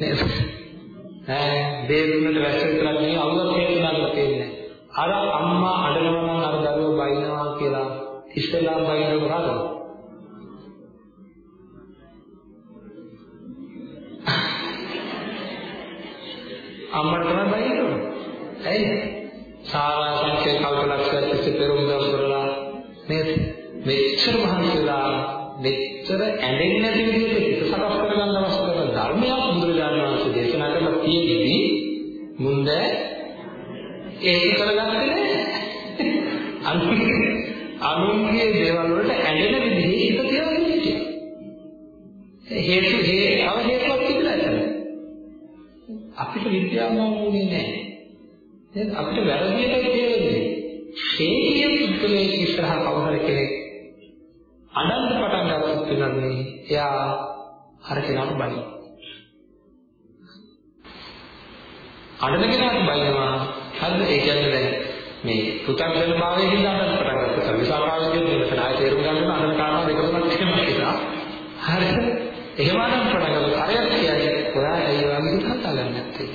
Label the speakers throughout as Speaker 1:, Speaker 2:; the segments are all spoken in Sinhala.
Speaker 1: නේද? ඈ දේරුණට වැස්ස විතරක් නෙවෙයි අවුලක් හේතුනක් තියෙන්නේ. අර අම්මා අඬනවා නම් අර දරුවෝ බයිනවා කියලා ඉස්සෙල්ලාම බයිනව මොකද?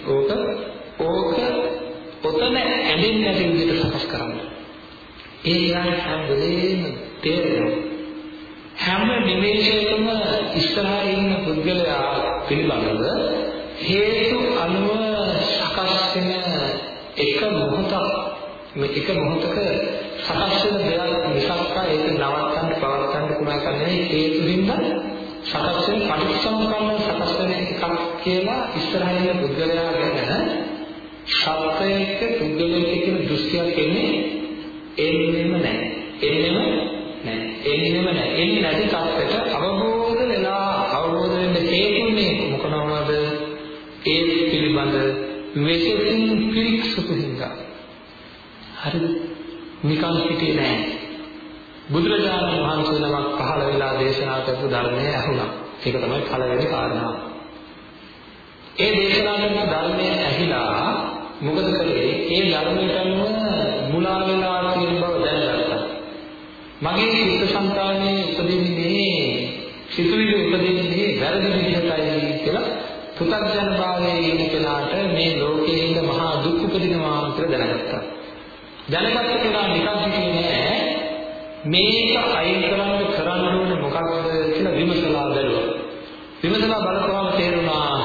Speaker 1: ඕක ඕක ඔතන ඇඳෙන්නේ නැති විදිහට සකස් කරන්න. ඒ කියන්නේ හැම වෙලේම තේරෙනවා. හැම නිමේෂයකම ඉස්සරහා ඉන්න පුද්ගලයා පිළිබඳව හේතු අනුව සකස් වෙන එක මොහොතක් මේ එක මොහොතක සකස් වෙන දෙයක් මිසක් ඒක නවත්තන්න පවත්තන්න පුළුවන් එකක් නෙවෙයි හේතු හින්දා සකස් වෙන පරිසම්පන්න සකස් වෙන එකක් කියලා ඉස්සරහින් ඉන්න පුද්ගලයා ගැන සත්‍යයක පුද්ගලයෙක් කියන දෘෂ්ටියක් එන්නේ එන්නෙම නැහැ එන්නෙම නැහැ. එන්නෙම නැහැ. එන්නේ නැති තත්ත්වයට අවබෝධ වෙලා අවබෝධ වෙන්න හේතුනේ මොකනවද? ඒ පිළිබඳ වෙසකින් පිරික්සපු හින්දා. හරිද? නිකන් හිටියේ නැහැ. බුදුරජාණන් වහන්සේ නමක් පහළ වෙලා දේශනා කරපු ධර්මය ඇහුණා. ඒක තමයි පළවෙනි කාරණාව. ඒ දේශනා කරන ධර්මය ඇහිලා මොකද කළේ? ඒ ධර්මයට අනුව මුලා වෙලා තියෙන බව දැනගත්තා. මගේ චිත්ත සංකාරයේ උපදින්නේ සිතුවිලි උපදින්නේ වැරදි විදිහටයි කියලා පුතග්ජන භාවයේ ඉන්න කෙනාට මේ ලෝකයේ ඉන්න මහා දුක් උපදිනවා කියලා දැනගත්තා. දැනගත්ත කෙනා නිකන් හිතන්නේ මේක අයින් කරන්න කරන්න ඕනේ මොකක්ද කියලා විමසලා බැලුවා. විමසලා බලපුවාම තේරුණා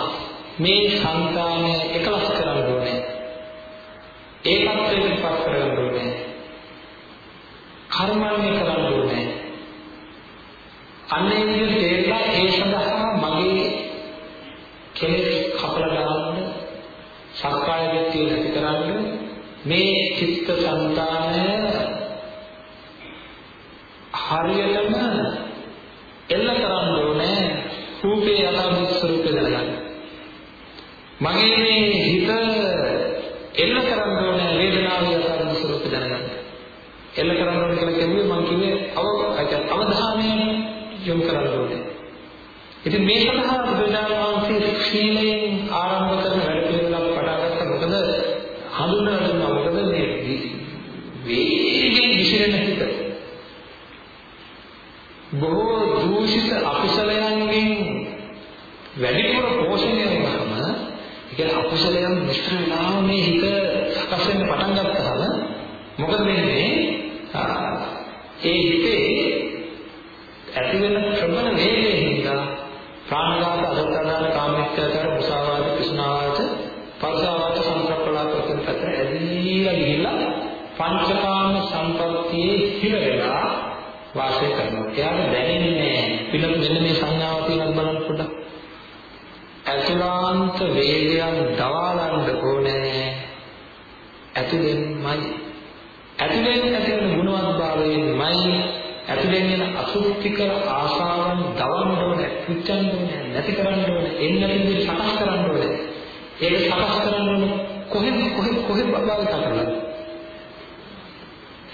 Speaker 1: මේ සංකාමය එකලස් කරන්න ඕනේ. ඒකත් එක්ක පස් කරගන්න ඕනේ. කර්මන්නේ කරන්න ඕනේ. අන්නේ විදිහට තේරලා ඒ සඳහා මගේ කෙලෙස් කපලා දාන්න සක්කාය දිට්ඨිය නැති කරන්න මේ චිත්ත සංතානය හරියටම එල්ල කරන්න ඕනේ රූපේ යථාභූත ස්වરૂපය දැනගන්න. මගේ මේ හිත එල්ල කරන්න ඕනේ වේදනාවේ යථාභූත ස්වરૂපය දැනගන්න. එල්ල කරන්න ඕනේ කියලා කිව්වේ මම කිව්වේ අව අවධානය යොමු කරන්න ඕනේ. ඉතින් මේ සඳහා බුදුරජාණන් වහන්සේ ශීලයෙන් ආරම්භ කරන වැඩ පිළිවෙලක් පටන් ගත්තා. මොකද හඳුනන දුන්නා. මොකද මේ වේගෙන් විසිරෙන හිත. බොහෝ දූෂිත අකුසලයන්ගෙන් වැඩිපුර පෝෂණය වෙනකම ඒ කියන්නේ අකුසලයන් මිශ්‍ර වෙනාම මේ හිත සකස් වෙන්න පටන් ගත්තාම මොකද වෙන්නේ ඒ හිතේ එන්න විදිහට සකස් කරන්න ඕනේ. ඒක සකස් කරන්න ඕනේ කොහෙද කොහෙද කොහෙද භාවිත කරලා?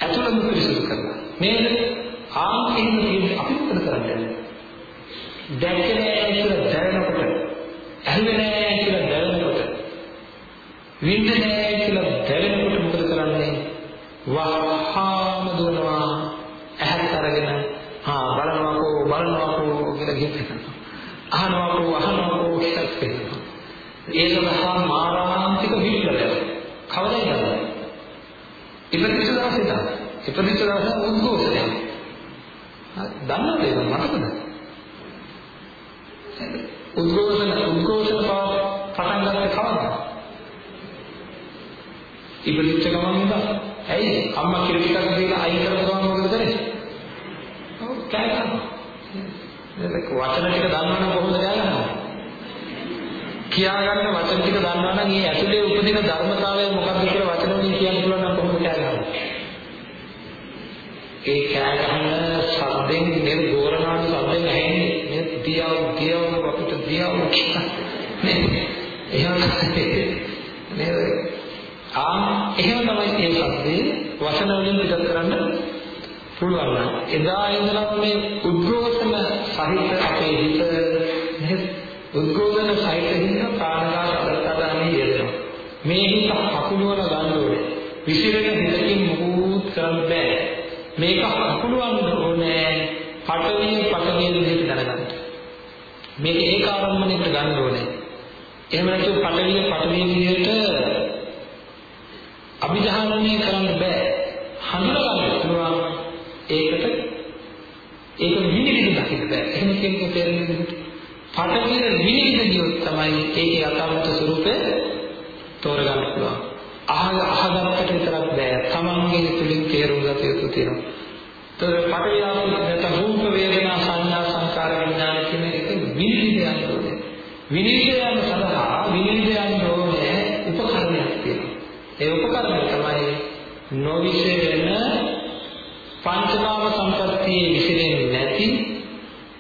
Speaker 1: ඇතුලෙන් පිරිසිදු කරලා. නේද? ආන් එහෙම කියන්නේ අපි මොකද කරන්නේ? දැක්කේ නැහැ කියලා දැනනකොට, ඇහුවේ නැහැ කියලා දැනනකොට, විඳින්නේ නැහැ කියලා දැනනකොට මොකද කරන්නේ? වහාම දුවනවා ඇහත් අරගෙන හා බලනවාකෝ බලනවාකෝ කියලා කියනවා අහනවාකෝ අහනවාකෝ කියලා කියනවා ඒ සඳහා මාරාන්තික විප්ලවයක්. කවදද යන්නේ? ඉපදිච්ච දවසේ තමයි. ඉපදිච්ච දවසේ උද්ඝෝෂණය. දන්නවද ඒක මතකද? උද්ඝෝෂණ උද්ඝෝෂණ පටන් ගත්තේ කවද්ද? ඉපදිච්ච ගමන් ඉඳලා. ඇයි? අම්මා කිරි ටිකක් දීලා අයින් කරපු ගමන් මොකද කරන්නේ? ඔව් කෑ ගන්නවා. ඒක වචන ටික දන්නවනම් කොහොමද කෑ ගන්නවද? කියාගන්න වචන ටික දන්නවනම් මේ ඇතුලේ උපදින ධර්මතාවය මොකක්ද කියලා වචන වලින් කියන්න පුළුවන් නම් කොහොමද කෑ ගන්නේ? ඒ කෑ ගහන ශබ්දෙන් මේ ගෝරනාන ශබ්දෙන් ඇහෙන්නේ. මේ දියව දියව අපිට දියව නේ. එහෙම නේද ආ එහෙම තමයි මේ ශබ්දේ වචන වලින් පිටත් කරන්න පුළුවන්. එදා ඉඳලා මේ උද්ඝෝෂණ සහිත අපේ හිත නේද උද්ඝෝෂණ සහිත හිත ප්‍රාණඝාත අදත්තාදානේ යෙදෙනවා. මේ හිත හකුලවල ගන්න ඕනේ. විසිරෙන හිතකින් මුකුත් කරන්න බෑ. මේක අකුලවන්න ඕනේ පටවිය පටවිය විදිහට දැනගන්න. මේක ඒකාරම්මණයට ගන්න ඕනේ. එහෙම නැත්නම් පටවිය පටවිය විදිහට අභිධානනය කරන්න බෑ. හඳුනා ගන්න පුළුවන් ඒකට ඒක විනිවිද දකින්න බෑ. එහෙම කෙනෙකුට තේරෙන්නේ නැහැ. පටවිය විනිවිද ගියොත් තමයි ඒකේ යථාර්ථ ස්වરૂපය තෝරගන්න පුළුවන්. අහ අහගත්තට විතරක් බෑ. තමන්ගේ තුලින් තේරුම් ගත යුතු තියෙනවා. තොර පටවියාපු නැත්නම් රූප වේදනා සංඥා සංකාර විඥාන කියන එක විනිවිද යන්න ඕනේ. විනිවිද යන සඳහා විනිවිද යන්න ඕනේ උපකරණයක් තියෙනවා. ඒ උපකරණය තමයි නොවිසෙන පංචකාම සම්පත්තියේ විසිරෙන්නේ නැති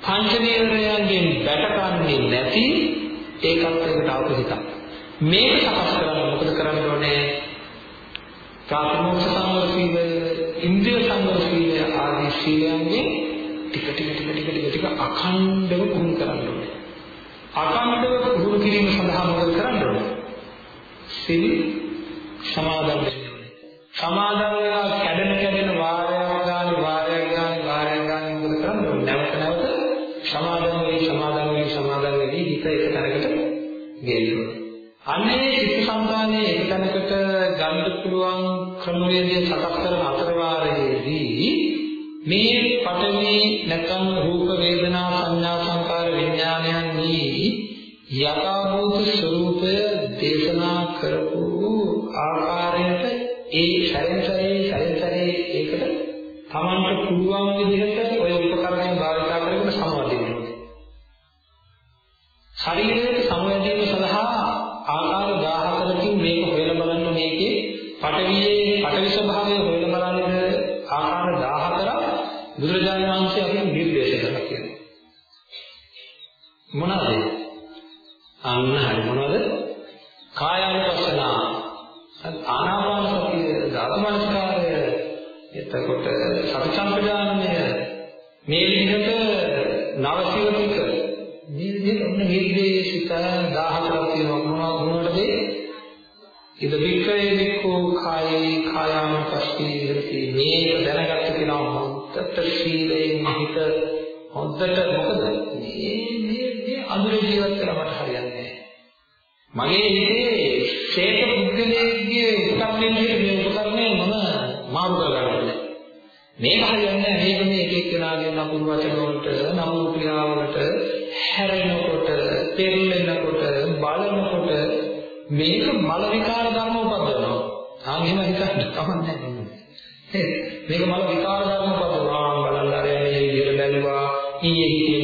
Speaker 1: පංච නීවරණයන්ගෙන් බැටකන්නේ නැති ඒකත්වයකට ආපු හිතක්. මේක සකස් කරන්න මොකද කරන්න ඕනේ? ප්‍රාථමික සංවර සීලය, ඉන්ද්‍රිය සංවර සීලය ආදී සීලයන්ගෙන් ටික ටික ටික ටික ටික ටික අඛණ්ඩව පුහුණු කරන්න ඕනේ. අඛණ්ඩව පුහුණු කිරීම සඳහා මොකද කරන්න ඕනේ? සීල සමාදන් වෙන්න ඕනේ. සමාදන් වෙලා කැඩෙන කැඩෙන වාරයක් ගානේ වාරයක් ගානේ වාරයක් ගානේ මොකද කරන්න ඕනේ? නැවත නැවත සමාදන් වෙයි සමාදන් වෙයි සමාදන් වෙයි හිත එක තැනකට ගෙනියන්න. අන්නේ චිත්ත සංකානේ එක තැනකට ගන්න පුළුවන් ක්‍රමවේදය සකස් කරන අතරවාරයේදී මේ පඨවි නැත්නම් රූප වේදනා සංඥා සංකාර විඥානයන්හි යථාභූත ස්වરૂපය දේශනා කරපු ආකාරයට ඒ ශරීරයේ මෙහෙම හිතන්න කමන්නේ නැහැ මේක මල විකාර ධර්ම උපදිනවා බලන්න අර මේ විදිහට බැලුවා. ඊයේ හිතේ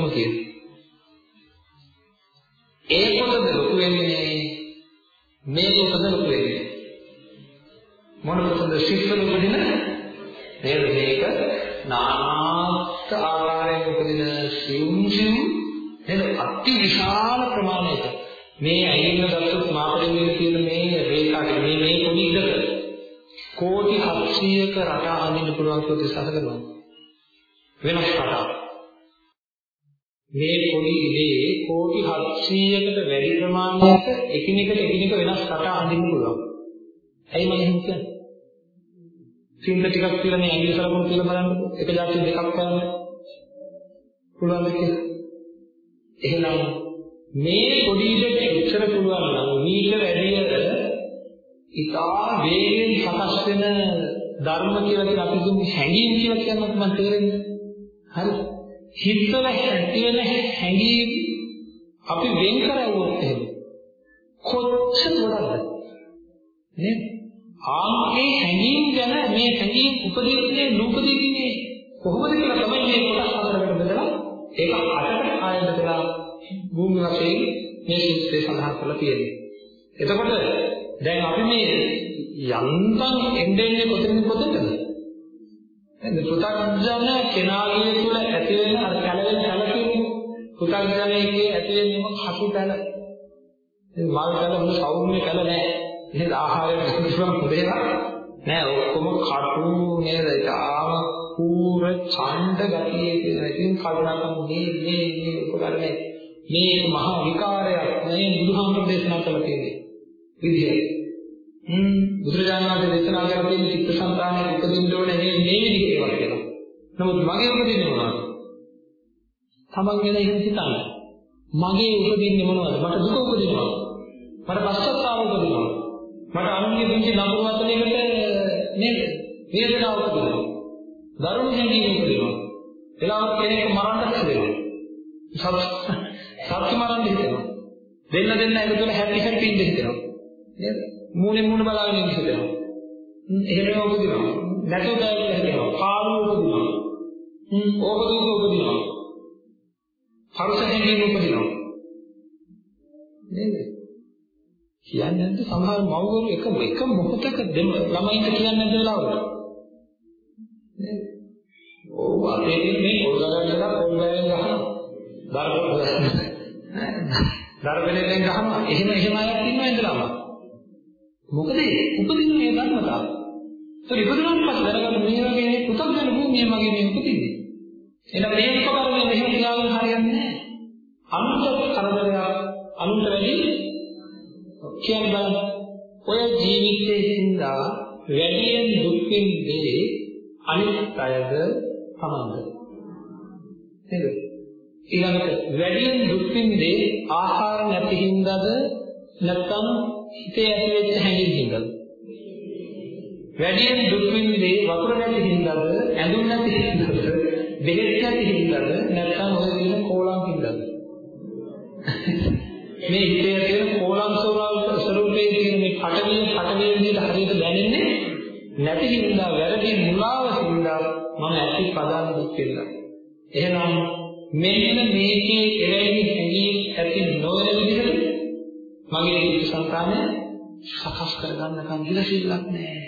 Speaker 1: පොතක් හදුවොත් කොහොමද කියන්නේ ඒ පොතද ලොකු වෙන්නේ? මේ පොතද ලොකු වෙන්නේ? මොන පොතද ශිෂ්‍යලු උපදින? නේද මේක නානාත් ආකාරයෙන් උපදින සිවුම් සිවුම් නේද? අති විශාල ප්‍රමාණයක. මේ ඇයින්න දත්තත් මාපඩේ වල තියෙන මේ රේඛාවේ මේ මේ පොඩි ඉඩක කෝටි 700ක රට අඳින්න පුළුවන් කියලා විශ්වාස කරනවා වෙනස් රටක් මේ පොඩි ඉඩේ කෝටි 700කට වැඩි ප්‍රමාණයක එකිනෙකට එකිනෙක වෙනස් රට අඳින්න පුළුවන්. ඇයි මම එහෙම කියන්නේ? සින්ද ටිකක් කියලා මේ ඇඟිලි සලකුණු කියලා බලන්නකො එක જાති දෙකක් කරන්න පුළුවන් කියලා? එහෙනම් මේ පොඩි දෙයක් උත්තර පුළුවන් නම් මීට වැඩිය ඉතා වේගෙන් සකස් වෙන ධර්ම කියලා කියන අපි දුන්නේ හැඟීම් කියලා කියනත් මම තේරෙන්නේ. හරි. හිතවල ඇති වෙන හැඟීම් අපි වෙන් කරවුවොත් එහෙම කොච්චර ගොඩක්ද නේද ආන්ගේ හැඟීම් ගැන මේ හැඟීම් උපදින්නේ නූපදින්නේ කොහොමද කියලා තමයි මේ කොටස් හතරකට බෙදලා ඒක අටකට ආයෙ බෙදලා භූමි වශයෙන් මේ සූත්‍රය සඳහන් කරලා තියෙන්නේ. එතකොට දැන් අපි මේ යන්තම් එන්නේ කොතනින් කොතනද? දැන් පුතග්ජන කෙනාගේ තුල ඇති වෙන අර කැලෙන් කැලකින් පුතග්ජනයේ ඇති වෙන මේ කටු කැල. මේ මල් කැල මොන සෞම්‍ය කැල නෑ. එහෙනම් ආහාරයෙන් කිසිම දෙයක් නෑ ඔක්කොම කටු නේද? ඒක ආම පූර ඡණ්ඩ ගතියේ තියෙන ඉතින් කල්පනා කරමු මේ මේ මේ උපකරණේ මේ මහා විකාරයක් මේ බුදුහාමුදුරු දේශනා කළ තියෙන්නේ විදිහේ හ්ම් බුදුරජාණන් වහන්සේ දේශනා කරලා තියෙන චිත්තසංතානයේ උපදින්න ඕනේ මේ මේ විදිහේ ඒවා කියලා. නමුත් මගේ උපදින්නේ මොනවද? තමන් ගැන එහෙම හිතන්න. මගේ උපදින්නේ මොනවද? මට දුක උපදිනවා. මට පශ්චාත්තාප උපදිනවා. මට අනුන්ගේ පුංචි නපුරු වචනයකට නේද? වේදනාවක් උපදිනවා. දරුණු හැඟීම් උපදිනවා. එලාවට කෙනෙක් මරන්නත් වෙනවා. සත්‍ය මරන්න හිතෙනවා. දෙන්න දෙන්න එකතු වෙලා හැපි හැපි ඉන්න හිතෙනවා. නේද? මූණෙන් මූණ බලාගෙන ඉන්න හිතෙනවා. එහෙම උපදිනවා. නැතෝ බැලලා හිතෙනවා. කාලු උපදිනවා. හ්ම් ඕපදූප උපදිනවා. හරුස හැඟීම් උපදිනවා. නේද? කියන්නේ නැද්ද සමහර මව්වරු එක එක මොහොතක ළමයින්ට කියන්නේ නැද්ද වෙලාවට? නේද? ඔව් අතේ මේ පොල් ගලන්න පොල් බෑරෙන් ගහනවා. දර්පණයෙන් ගහනවා. එහෙම එහෙම අයත් ඉන්නවා ඉඳලාම. මොකද උපදින මේ ධර්මතාව. ඒක ඉපදුනාට පස්සේ දැනගන්න මේ වගේ පුතග්ජන භූමිය මගේ මේ උපදින්නේ. එහෙනම් මේ උපකරණය මෙහෙම තියාගෙන හරියන්නේ නැහැ. අනුන්ට කරදරයක් අනුන්ට වැඩි කියන්නේ බලන්න. ඔය ජීවිතයේ හින්දා වැඩියෙන් දුක් විඳේ අනිත් අයද තමන්ද. නේද? ඊළඟට වැඩියෙන් දුක් විඳේ ආහාර නැති හින්දාද නැත්නම් හිතේ ඇති වෙච්ච හැඟීම් හින්දාද? වැඩියෙන් දුක් විඳේ වතුර නැති හින්දාද ඇඳුම් නැති හින්දාද බෙහෙත් නැති හින්දාද නැත්නම් ඔය කියන කෝලම් හින්දාද? මේ හිතේ තියෙන කෝලම් ස්වරූපයේ තියෙන මේ පටවිය පටවිය විදිහට හරියට දැනෙන්නේ නැති හින්දා වැරදි මුලාව හින්දා මම ඇති පදන් දුක් වෙනවා. එහෙනම් මෙන්න මේකේ එරෙහි මගේ ජීවිත සංකාමය සකස් කරගන්නකම් ඉවසිල්ලක් නැහැ.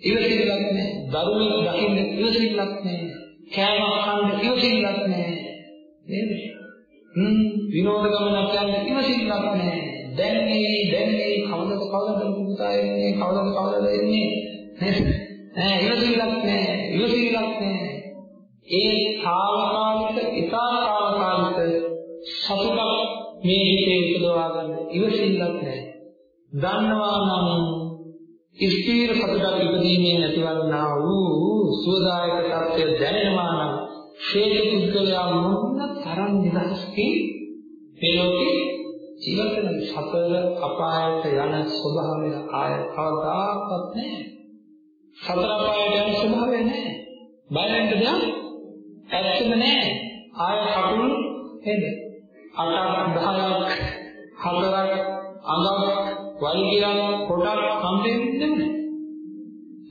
Speaker 1: ඉවසිල්ලක් නැහැ. දරුවෙක් දකින්න ඉවසිල්ලක් නැහැ. කෑම කන්න ඉවසිල්ලක් නැහැ. නේද? හ්ම් විනෝද ගමනක් යන්න ඉවසිල්ලක් නැහැ. දැන් මේ දැන් මේ කවදද කවදද පුතා එන්නේ කවදද කවදද එන්නේ නේද? ඈ ඉවසිල්ලක් නැහැ. ඉවසිල්ලක් නැහැ. ඒ తాවකාලික ඉතාකාලික සතුටක් මේ හිතේ උපදවා ගන්න ඉවසිල්ලක් නැහැ. දන්නවා නම් ස්ථීර සතුටක් ඉපදීමේ නැතිවන්නා වූ සුවදායක තත්ත්වය දැනෙනවා නම් ශේෂ පුද්ගලයා මොන තරම් නිදහස්කින් මේ ලෝකේ ජීවත් වෙන සතර අපායට යන ස්වභාවය ආය කවදාකවත් නැහැ. සතර පායට යන ස්වභාවය නැහැ. බය වෙන්න දෙයක් ඇත්තම නැහැ. ආය කකුල් නේද? අටක් 10ක් හතරක් අඟක් වල්ගියක් කොටක් හම්බෙන්නේ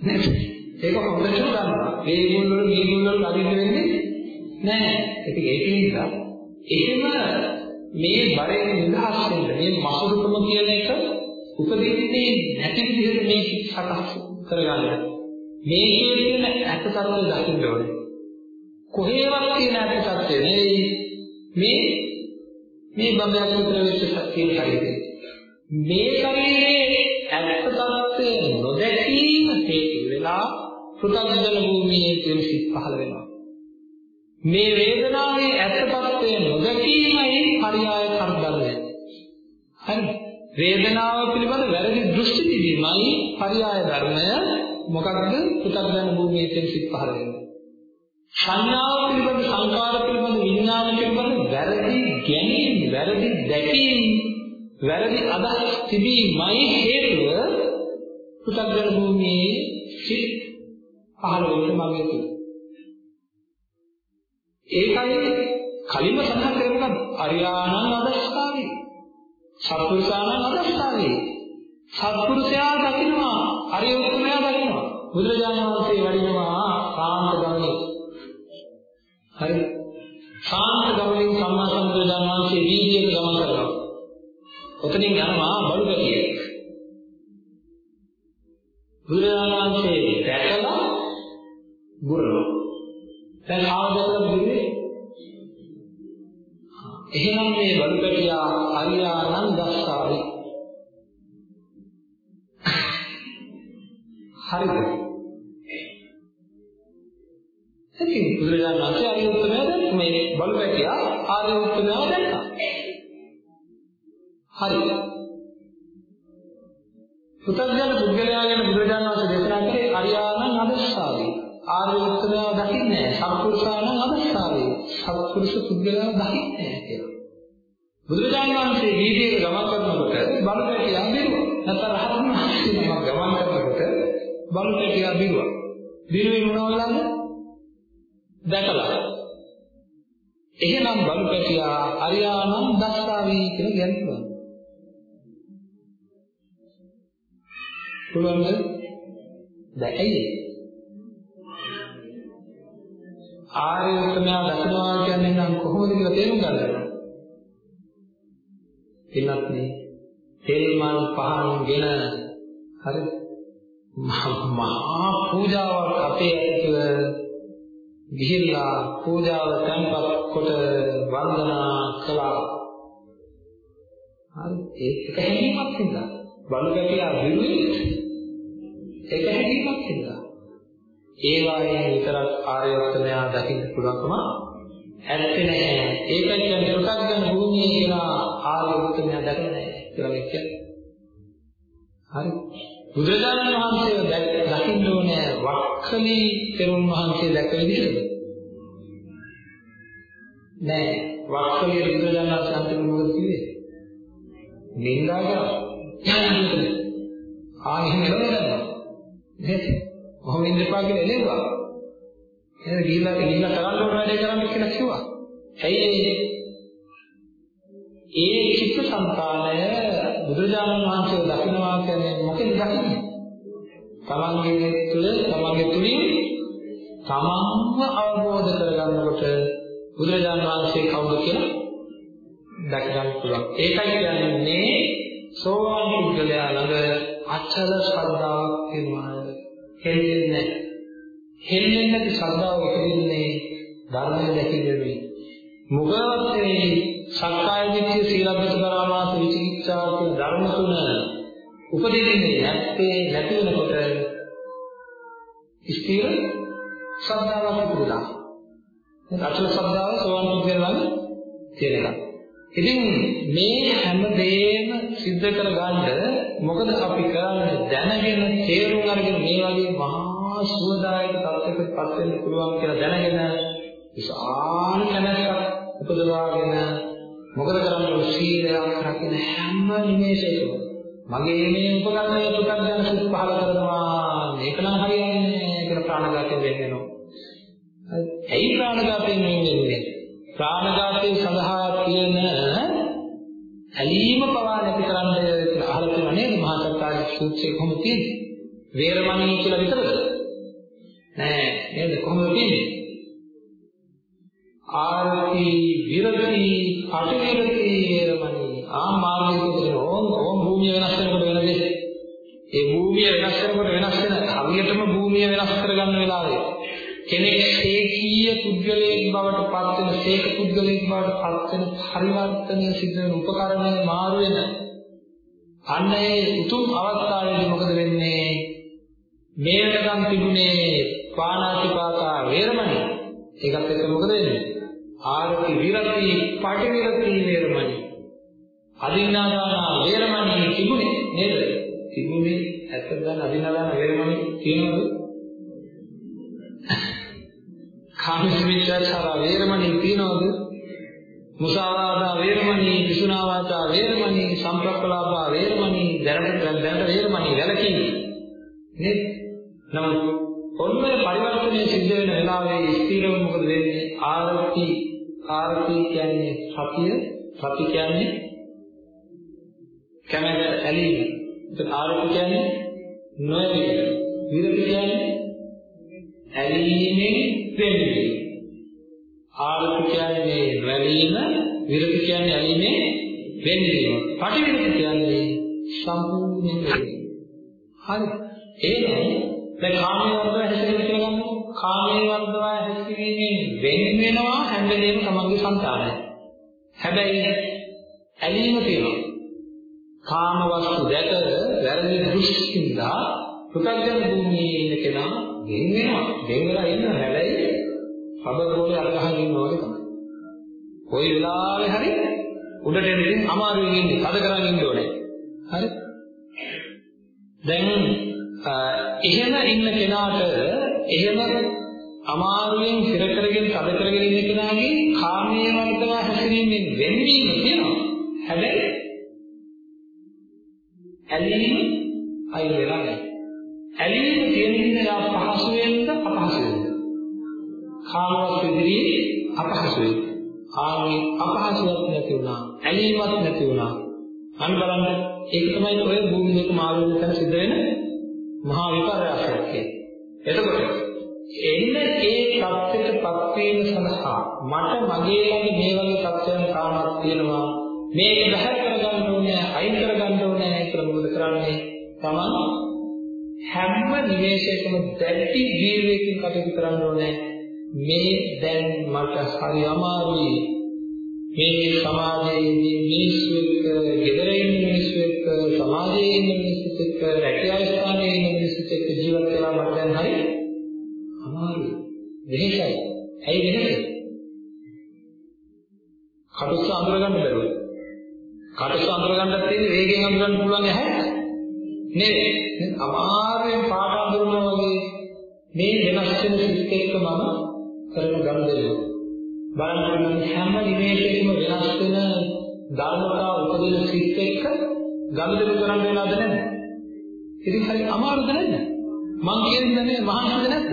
Speaker 1: නැහැ. ඒක හොඳට ගන්නවා. මේ ගුණ වල මේ ගුණ වල අදින්න වෙන්නේ නැහැ. ඉතින් ඒකින්ද එහෙම මේ බරෙන් නිදහස් වෙන්න මේ මසුරුකම කියන එක උපදින්නේ නැති විදිහට මේ සකස් කරගන්න. මේකේ තියෙන ඇත්ත తත්වය දකින්න ඕනේ. කොහේවත් තියෙන ඇත්ත తත්වය නෙවෙයි මේ මේ බඹයක් විතර වෙච්ච තියෙන ශරීරය. මේ ශරීරයේ ඇත්ත తත්වය නොදැකීම හේතු වෙලා පෘථග්ජන භූමියේ තියෙන සිත් පහළ වෙනවා. මේ වේදනාවේ ඇත්ත తත්වය නොදැකීමයි පරියාය කර්මය. හරි. වේදනාව පිළිබඳ වැරදි දෘෂ්ටි තිබීමයි පරියාය ධර්මය මොකක්ද පුතග්ජන භූමියේ තියෙන සිත් පහළ වෙනවා. සංඥාව පිළිබඳ සංකාර පිළිබඳ විඥාන පිළිබඳ වැරදි ගැනීම වැරදි දැකීම වැරදි අදහස් තිබීමයි හේතුව පුතග්ජන භූමියේ සිත් පහළ වෙන්න මගේ තියෙන. ඒකයි කලින්ම සඳහන් කරගන්න අරියාණන් අදස්සාවේ සත්පුරුෂාණන් අදස්සාවේ සත්පුරුෂයා දකින්නවා අරිය උත්තමයා දකින්නවා බුදුරජාණන් වහන්සේ වඩිනවා කාන්ත ගමනේ හරි. කාන්ත ගමනේ සම්මා සම්බුදුරජාණන් වහන්සේ වීදියේට ගමන් කරනවා. ඔතනින් යනවා බලු ගැටියෙක් බුදුරජාණන් වහන්සේ දැකලා බුරනවා. දැන් ආවදකලා බුරේ එහෙනම් මේ බලු ගැටියා අරියාණන් දස්සාවේ. හරිද? ඉතින් බුදුරජාණන් වහන්සේ බලු පැටියා ආර්ය උත්තරය දැක්කා. හරි. පුතග්ජන පුද්ගලයා ගැන බුදුරජාණන් වහන්සේ දේශනා කළේ අරියාණන් අදස්සාවේ. ආර්ය උත්තරය දකින්නේ සත්පුරුෂාණන් අදස්සාවේ. සත්පුරුෂ පුද්ගලයා දකින්නේ කියලා. බුදුරජාණන් වහන්සේ වීදියේ ගමන් කරනකොට බලු පැටියා බිරුවා. නැත්නම් රහතන් වහන්සේ නමක් ගමන් කරනකොට බලු පැටියා බිරුවා. බිරුවේ මොනවලද? දැකලා. එහෙනම් බලු පැටියා අරියානම් දස්සාවි කියලා කියනවා. පුළුවන්ද? දැකයි. ආර්ය උත්තමයා දකිනවා කියන්නේ නම් කොහොමද කියලා තේරුම් ගන්නවා. එන්නත් නේ තෙල් මල් පහන්ගෙන හරි මහා පූජාවක් අපේ ඇතුළ ගිහිල්ලා පූජාව තැන්පත් කොට වන්දනා කළා. හරි ඒක හැඟීමක් තිබුණා. බලු ගැටියා විරුවේ ඒක හැඟීමක් තිබුණා. ඒ වායේ විතරක් ආර්යවර්තනයා දකින්න පුළුවන්කම ඇත්තේ නැහැ. ඒක කියන්නේ පු탁ගන භූමියේ කියලා ආර්යවර්තනයා දකින්නේ නැහැ කියලා කියන්නේ. හරි බුදුරජාණන් වහන්සේ දකින්න ඕනේ වක්ඛලී තෙරුන් වහන්සේ දැක විදිහට. නෑ වක්ඛලී බුදුරජාණන් වහන්සේ අන්තිම මොකද කිව්වේ? නින්දාගා යන්නේ. ආයෙත් නෙවෙයි. නේද? කොහොම ඉඳපා කියලා එළෙව්වා. එහෙනම් ගිහිල්ලා ගිහිල්ලා කරන්න ඕන වැඩේ කරන්න කියලා කිව්වා. ඇයි ඒ චිත්තසංතානය බුදුරජාණන් වහන්සේ දකින්නවා කියන්නේ මොකෙන්ද දකින්නේ? තමන්ගේ තුළ තමන්ගේ තුලින් තමන්ව අවබෝධ කරගන්නකොට බුදුරජාණන් වහන්සේ කවුද කියලා දැක ගන්න පුළුවන්. ඒකයි කියන්නේ සෝවාන් පුද්ගලයා ළඟ අචල ශ්‍රද්ධාවක් තියෙනවා. හෙල්ලෙන්නේ නැහැ. හෙල්ලෙන්නේ නැති ශ්‍රද්ධාව උපදින්නේ ධර්මය දැකීමෙන්. මොකවත් නෙවෙයි සක්කාය දිට්ඨිය සීලබ්බත පරාමාස විචිකිච්ඡා කියන ධර්ම තුන උපදින්නේ නැත්තේ නැති වෙනකොට ස්ථිර ශ්‍රද්ධාවක් තිබුණා. මේ අචල ශ්‍රද්ධාව සෝවන් පුද්ගලයන් තියෙනවා. ඉතින් මේ හැම දෙයක්ම සිද්ධ කරගන්න මොකද අපි කරන්නේ දැනගෙන තේරුම් අරගෙන මේ වගේ මහා සුවදායක තත්ත්වයකට පත් වෙන්න පුළුවන් කියලා දැනගෙන විශාල කැමැත්තක් උපදවාගෙන මොකද කරන්නේ සීලයක් රකින්න හැම නිමේෂයකම මගේ මේ උපකරණය පුතක් දැන සුත් පහල කරනවා මේක නම් හරියන්නේ ප්‍රාණඝාතයෙන් වෙන් වෙනවා. ඇයි ප්‍රාණඝාතයෙන් වෙන් වෙන්නේ? ප්‍රාණඝාතය සඳහා තියෙන ඇලීම පවා නැති කරන්න අහලා තියෙනවා නේද මහා සත්‍යාවේ සූත්‍රයේ කොහොමද තියෙන්නේ? වේරමණී කියලා විතරද? නෑ නේද කොහොමද තියෙන්නේ? ආරති විරති අටවිරති වේරමණී ආ මාර්ගයේ ඕම් ඕම් භූමිය වෙනස් වෙනකොට වෙන දේ. ඒ භූමිය වෙනස් වෙනකොට වෙනස් වෙන හරියටම භූමිය වෙනස් කරගන්න වෙලාවේ කෙනෙක් ඒකීය පුද්ගලයෙක් බවට පත් වෙන සේක පුද්ගලයෙක් බවට පත් වෙන පරිවර්තනය සිද්ධ වෙන උපකරණය මාරු වෙන අන්න ඒ උතුම් අවස්ථාවේදී මොකද වෙන්නේ? මේකම් තිබුණේ පාණාතිපාතා වේරමණී. ඒකත් එක්ක මොකද වෙන්නේ? ආරති විරති පටිවිරති වේරමණී. අදින්නාදාන වේරමණී තිබුණේ නේද තිබුණේ ඇත්තට දැන් අදින්නාදාන වේරමණී තියෙනවද කාමීච්ඡාචාර වේරමණී තියනවද? මුසාවාදා වේරමණී, විසුනා වාචා වේරමණී, සම්ප්‍රප්පලාපා වේරමණී, දැනට දැනට වේරමණී වැලකී. නේද? නමුත් ඔන්නේ පරිවර්තනය සිද්ධ වෙන වෙලාවේ ස්ථිරව මොකද වෙන්නේ? ආරති ආරති කියන්නේ සතිය, සති කියන්නේ කැමැත්ත ඇලීම. ඒක ආරති කියන්නේ නොයවීම. විරති කියන්නේ ඇලීමෙන් වෙන්නේ. ආරති කියන්නේ වැළීම, විරති කියන්නේ ඇලීමෙන් වෙන්නේ. පටිවිරති කියන්නේ සම්පූර්ණයෙන් වෙන්නේ. හරි. එහෙනම් දැන් කාමයේ වර්ධව හැසිරෙන්න කියලා ගන්නකො. කාමයේ වර්ධව හැසිරීමෙන් වෙන් වෙනවා හැම වෙලේම තමන්ගේ సంతානය. හැබැයි ඇලීම තියෙනවා. කාම වස්තු දැක වැරදි දෘෂ්ටිින්දා පුතග්ජන භූමියේ ඉන්න කෙනා ගෙන් වෙනවා. ගෙන් වෙලා ඉන්නවා. හැබැයි රබර් අර ගහගෙන ඉන්නවා වගේ තමයි. කොයි වෙලාවෙ හරි උඩට එන්න ඉතින් අමාරුවෙන් ඉන්නේ. අද කරන් ඉන්න ඕනේ. හරි? දැන් එහෙම ඉන්න කෙනාට එහෙම අමාරුවෙන් හිර කරගෙන තද කරගෙන ඉන්න කෙනාගේ කාමයේ වර්ධව හැසිරීමෙන් වෙන්වීම තියෙනවා. හැබැයි ඇලීම අයින් වෙලා නැහැ. ඇලීම තියෙන හින්දා පහසු වෙන්න අපහසු වෙන්න. කාමවත් ඉදිරියේ අපහසු වෙන්න. ආගේ අපහසුයක් නැති වුණා. ඇලීමක් නැති වුණා. අන්න බලන්න ඒක තමයි ඔය භූමි දෙක මාරු වෙන තැන සිද්ධ වෙන මහා විපර්යාසයක් කියන්නේ. එතකොට එන්න ඒ தත්ත්වයටපත් වීම සඳහා මට මගේ ළඟ මේ වගේ தත්ත්වයන් කාමයක් තියෙනවා. මේක බහැර කරගන්න ඕනේ, අයින් කරගන්න ඕනේ කියලා මොකද කරන්නේ? තමන් හැම නිමේෂයකම දැඩි ජීවිතයකින් කටයුතු කරන්න ඕනේ. මේ දැන් මට හරි අමාරුයි. මේ සමාජයේ මිනිස්සු එක්ක, ගෙදර ඉන්න මිනිස්සු එක්ක, සමාජයේ ඉන්න මිනිස්සු එක්ක, රැකියාව ස්ථානයේ ඉන්න මිනිස්සු එක්ක ජීවත් වෙලා මට දැන් හරි අමාරුයි. වෙහෙසයි. ඇයි වෙහෙස? කටුස්ස අඳුරගන්න බැරුව. කටුස්ස අඳුරගන්නත් තියෙන්නේ වේගෙන් අඳුරන්න පුළුවන් ඇහැ. නේද? අමාරුවෙන් පාඩම් අඳුරනවා වගේ මේ වෙනස් වෙන සිත් එක්ක මම කරන ගනුදෙනුව. බලන්න හැම නිමේෂයකම වෙනස් වෙන ධර්මතා උපදින සිත් එක්ක ගනුදෙනු කරන්න වෙලාද නැද්ද? ඉතින් හරි අමාරුද නැද්ද? මං කියන්නේ නේ මහන්සිද නැද්ද?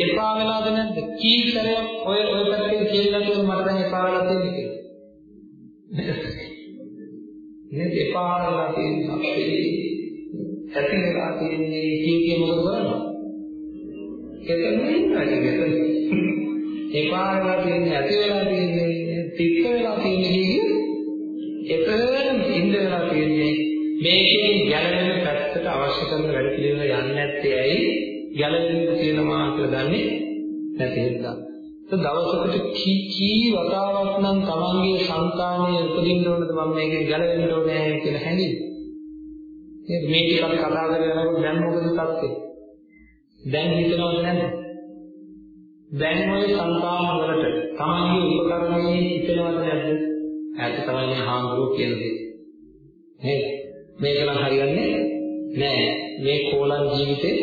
Speaker 1: එපා වෙලාද නැද්ද? කී සැරයක් ඔය ඔය පැත්තේ කියලා තියෙන මට දැන් එපා වෙලා තියෙන්නේ කියලා. නේද? එපා වෙලා තියෙන අපේ ඇති වෙලා තියෙන්නේ කිය කිය මොකද කරන්නේ? එතන ඉන්නවා ඉතින්. එපා වෙලා තියෙන්නේ ඇති වෙලා තියෙන්නේ තික්ක වෙලා තියෙන්නේ කිය එතන ඉඳ වෙලා තියෙන්නේ මේකෙන් ගැලවෙන පැත්තට අවශ්‍ය කරන වැඩ පිළිවෙල යන්නේ නැත්තේ ඇයි? ගැලවෙන්න තියෙනවා කියලා දන්නේ නැති හින්දා. දවසකට කී කී වතාවක් නම් තමන්ගේ సంతානය උපදින්න ඕනද මම මේකෙන් ගැලවෙන්න ඕනේ කියලා හැඟෙන්නේ. නේද? මේ ටික අපි කතා කරගෙන යනකොට දැන් මොකද තත්ත්වය දැන් හිතනවද නැද්ද? දැන් ඔය සංකාම වලට තමන්ගේ උපකරණයේ හිතනවද නැද්ද? ඇත්ත තමයි මේ හාමුදුරුවෝ කියන දේ. නේද? මේක නම් හරියන්නේ නෑ මේ කෝලං ජීවිතේ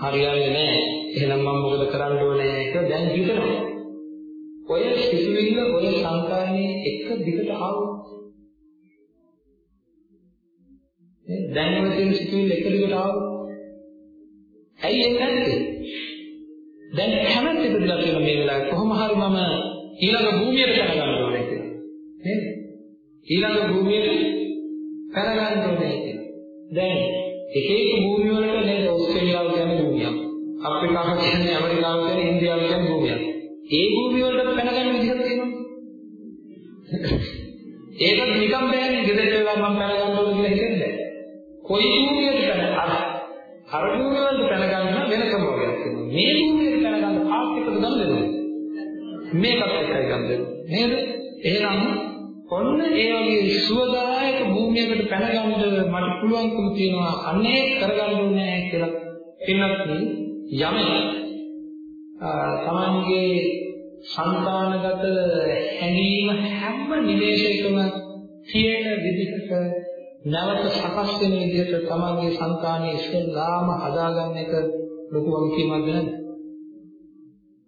Speaker 1: හරියන්නේ නෑ එහෙනම් මම මොකද කරන්න ඕනේ? කියලා දැන් හිතනවා ඔය සිතුවිල්ල ඔය සංකාරණේ එක දිගට ආවොත් දැන් ඔය තියෙන සිතුවිල්ල එක දිගට ආවොත් ඇයි එන්නේ නැත්තේ? දැන් කැමැත්ත ඉපදලා තියෙන මේ වෙලාවේ කොහොම හරි මම ඊළඟ භූමියට පැන ගන්න ඕනේ කියලා. නේද? ඊළඟ භූමියට පැන ගන්න ඕනේ කියලා. දැන් එක එක භූමිය වලට නේද ඕස්ට්‍රේලියාව කියන්නේ භූමියක්. අප්‍රිකාව කියන්නේ ඇමරිකාව කියන්නේ ඉන්දියාව කියන්නේ භූමියක්. ඒ භූමිය වලට පැන ගන්න විදිහක් තියෙනවා. ඒක නිකම් බෑනේ ගෙදරට වෙලා මම පැන ගන්න ඕනේ කියලා හිතෙන්නේ. කොයි භූමියකට පැන අර අර භූමිය වලට පැන ගන්න වෙන ක්‍රමයක් තියෙනවා. මේ භූමියට පැන ගන්න පාත් එකද ගන්න දෙනවා. මේකත් එක්කයි ගන්න දෙනවා. නේද? එහෙනම් ඔන්න ඒ වගේ සුවදායක භූමියකට පැන ගන්න මට පුළුවන්කම තියෙනවා අනේ කරගන්න ඕනේ කියලා එන්නත් යමෙක් තමන්ගේ సంతానගත හැඟීම හැම නිමේෂයකම තියෙන විදිහට නැවත සකස් වෙන විදිහට තමන්ගේ సంతානය ඉස්සෙල්ලාම හදාගන්න එක ලොකු වගකීමක් නේද?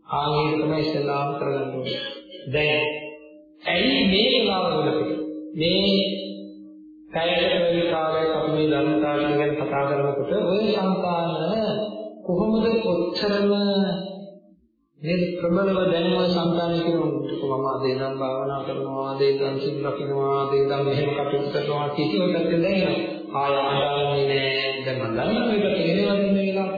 Speaker 1: ආයෙත් තමයි ඉස්සෙල්ලාම කරගන්න ඕනේ. දැන් ඇයි මේ වෙලාව වලදී මේ කායයට වෙන කාර්යයක් අපි මේ ධර්මතාවය ගැන කතා කරනකොට ওই సంతාන කොහොමද කොච්චරම මේ ප්‍රබලව දැනුම සංකාණය කරනකොට මම අද ඉඳන් භාවනා කරනවා අද ඉඳන් සිල් රකින්නවා අද ඉඳන් මෙහෙම කටයුතු කරනවා කිසිම දෙයක් දැනෙනවා ආය ආදාන්නේ නෑ. දැන් මම දන්නවා මේක තේරෙනවද කියලා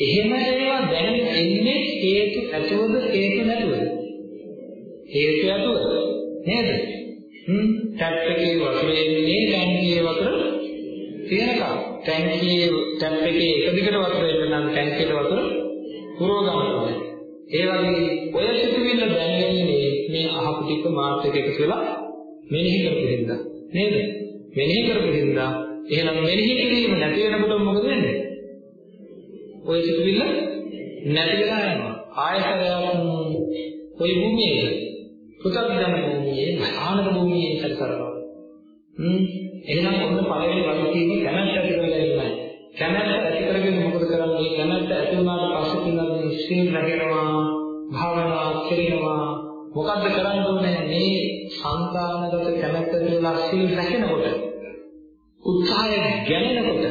Speaker 1: එහෙම ඒවා දැනෙන එන්නේ හේතු ඇතුවද හේතු නැතුවද? හේතු ඇතුව. නේද? හ්ම්. ටැප් එකේ වතුර එන්නේ ටැංකියේ වතුර තියෙනකම්. ටැංකියේ ටැප් එකේ එක දිගට වතුර එන්න නම් ටැංකියට වතුර පුරවගන්නවා. ඒ වගේ ඔය සිතුවිල්ල දැනෙන්නේ මේ අහපු ටික මාත් එක්ක එකතු වෙලා මෙනෙහි කරපු හින්දා. නේද? මෙනෙහි කරපු හින්දා එහෙනම් මෙනෙහි කිරීම නැති වෙනකොට මොකද වෙන්නේ? ඔය සිතුවිල්ල නැති වෙලා යනවා. ආයතනයක් ඔය භූමියේ පුතග්ජන භූමියේ ආනන්ද භූමියේ සැකසරනවා. හ්ම් එහෙනම් ඔන්න පළවෙනි වගකීම කැමැත්ත ඇති කරලා ඉන්නයි. කැමැත්ත ඇති කරගෙන මොකද කරන්නේ? කැමැත්ත ඇති වුණාට පස්සේ තියෙන සීල් රැකෙනවා, භාවනා කරනවා. මොකද්ද කරන්න ඕනේ? මේ සංකානගත කැමැත්ත කියලා සීල් රැකෙනකොට උත්සාහය ගැනෙනකොට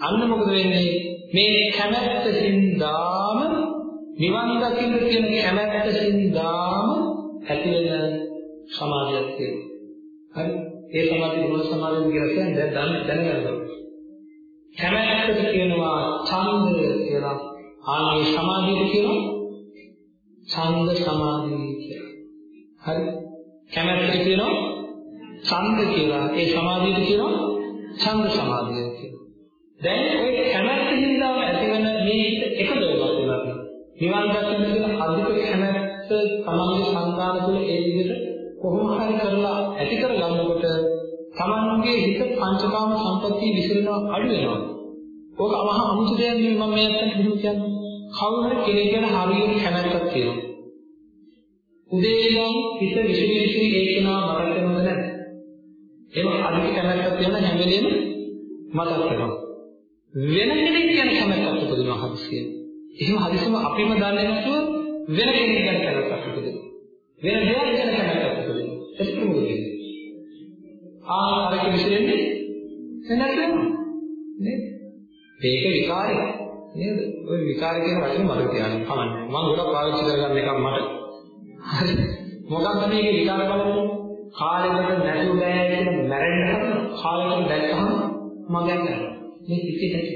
Speaker 1: අන්න මොකද වෙන්නේ? මේ කැමැත්ත සින්දාම නිවන් දකින්න තියෙන කැමැත්ත සින්දාම ඇති වෙන සමාධියක් තියෙනවා. හරි? ඒ සමාධිය මොන සමාධියද කියලා කියන්නේ දැන් දැනගන්න ඕනේ. කැමැත්තට කියනවා ඡන්දය කියලා. ආනේ සමාධියට කියනවා ඡන්ද සමාධිය කියලා. හරි? කැමැත්තට කියනවා ඡන්ද කියලා. ඒ සමාධියට කියනවා ඡන්ද සමාධිය කියලා. දැන් ওই කැමැත්ත හින්දාම ඇතිවන මේ එකද වෙනවා කියලා. නිවන් දකින්න කියන අධික කැමැත්ත තමන්ගේ සංකාර තුළ ඒ විදිහට කොහොම හරි කරලා ඇති කරගන්නකොට තමන්ගේ හිත පංචකාම සම්පත්තිය විසිරෙනවා අඩු වෙනවා. ඕක අමහ අමුතු දෙයක් නෙමෙයි මම මේ අතට කිව්ව කියන්නේ. කවුරු කෙනෙක් ගැන හරියට කැමැත්තක් තියෙනවා. උදේ ඉඳන් හිත විසිරි විසිරි ඒකනවා මතක වෙනවද නැද්ද? එහෙම අධික කැමැත්තක් තියෙන හැම වෙලෙම මතක් වෙනවා. වෙන කෙනෙක් ගැන කැමැත්තක් උපදිනවා හදිසියෙන්. එහෙම හදිසියම අපිම දන්නේ නැතුව වෙන කෙනෙක් ගැන කැමැත්තක් උපදිනවා. වෙන දෙයක් ගැන කැමැත්තක් උපදිනවා. ඒක මොකද කියන්නේ? ආහාරක විසිරෙන්නේ නැත්නම් නේද? මේක විකාරයක් නේද? ඔය විකාර කියන වචනේ මතක තියාගන්න කමන්නේ. මම ගොඩක් පාවිච්චි කරගන්න එකක් මට. හරි. මොකක්ද මේකේ විකාර බලන්නේ? කාලෙකට නැතුව බෑ කියන මැරෙන්න හදන කාලෙකට දැක්කම මම ගන්නවා. මේ පිටේ නැති.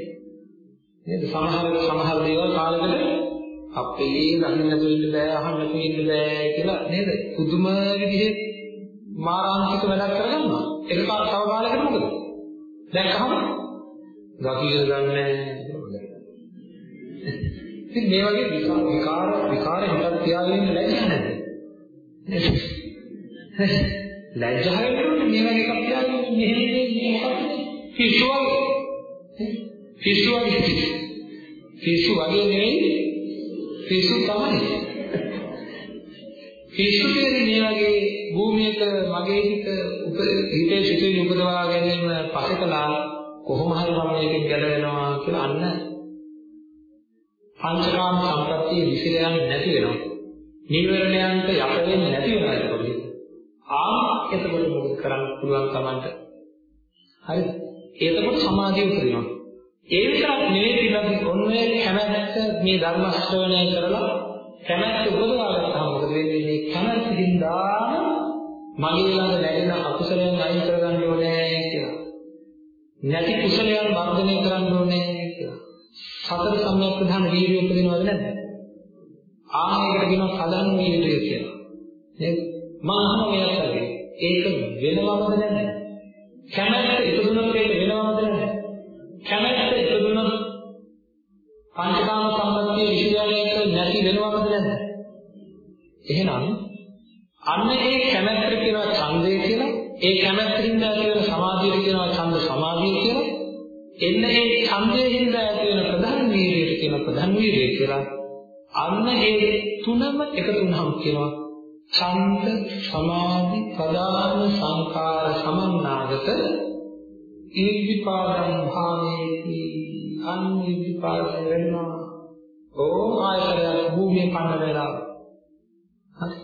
Speaker 1: නේද? සමහර සමහර දේවල් කාලෙකට අපේ දකින්න නැතුව ඉන්න බෑ අහන්න නැතුව ඉන්න බෑ කියලා නේද? පුදුම විදිහේ මාරාන්තික වැඩක් කරගන්නවා. ඒක තව කාලයකට මොකද? දැක්කම ගතිය ගන්නෑ ඉතින් මේ වගේ විකාර විකාර හිතක් තියාගෙන ඉන්න ලැජ්ජ නැද්ද? ලැජ්ජ හැවෙන්නේ මේ වගේ එකක් තියාගෙන මෙහෙම මේ මොකක්ද? පිස්සු වගේ. පිස්සු වගේ. පිස්සු වගේ නෙවෙයි පිස්සු තමයි. පිස්සු කියන්නේ මේ වගේ භූමියක මගේ හිත හිතේ සිටින උපදවා ගැනීම පසකලා කොහොම හරි මම මේකෙන් ගැලවෙනවා කියලා අන්න පංචකාම සම්පත්තිය විසිර යන්නේ නැති වෙනවා. නිවර්ණයන්ට යට වෙන්නේ නැති වෙනවා එතකොට. ආ එතකොට මොකද කරන්න පුළුවන් Tamanට? හරිද? එතකොට සමාධිය උපදිනවා. ඒ විතරක් නෙවෙයි පිළිබඳ ඔන්නේ කැමැත්ත මේ ධර්ම ශ්‍රවණය කරලා කැමැත්ත උපදවා ගත්තාම මොකද වෙන්නේ මේ කැමැත්තකින් දාන මගේ ළඟ නැගෙන අකුසලයන් අයින් කරගන්න ඕනේ කියලා. නැති කුසලයන් වර්ධනය කරන්න ඕනේ කියලා. සතර සම්‍යක් ප්‍රධාන වීර්යය උපදිනවද නැද්ද? ආයෙකට කියනවා සදන් වීර්යය කියලා. නේද? මම අහන මෙයාට ඒක වෙනවද නැද්ද? කැමැත්ත ඉදුණොත් ඒක වෙනවද නැද්ද? කැමැත්ත ඉදුණොත් පංචකාම සම්පත්තිය විශ්වවිද්‍යාලයක නැති වෙනවද නැද්ද? එහෙනම් අන්න ඒ කැමැත්ත කියනවා ඡන්දය කියලා, ඒ කැමැත්තින්ද ඇති වෙන සමාධිය කියනවා ඡන්ද සමාධිය කියලා. එන්න ඒ ඡන්දයෙන් ඇති වෙන ප්‍රධාන වීර්යයට කියන ප්‍රධාන වීර්යය කියලා. අන්න ඒ තුනම එකතු වුණාම කියනවා ඡන්ද සමාධි ප්‍රදාන සංකාර සමන්නාගත ඉර්ධිපාදං භාවේති අනිර්ධිපාද වෙනවා. ඕ ආයතන භූමිය කන්න වෙලා හරි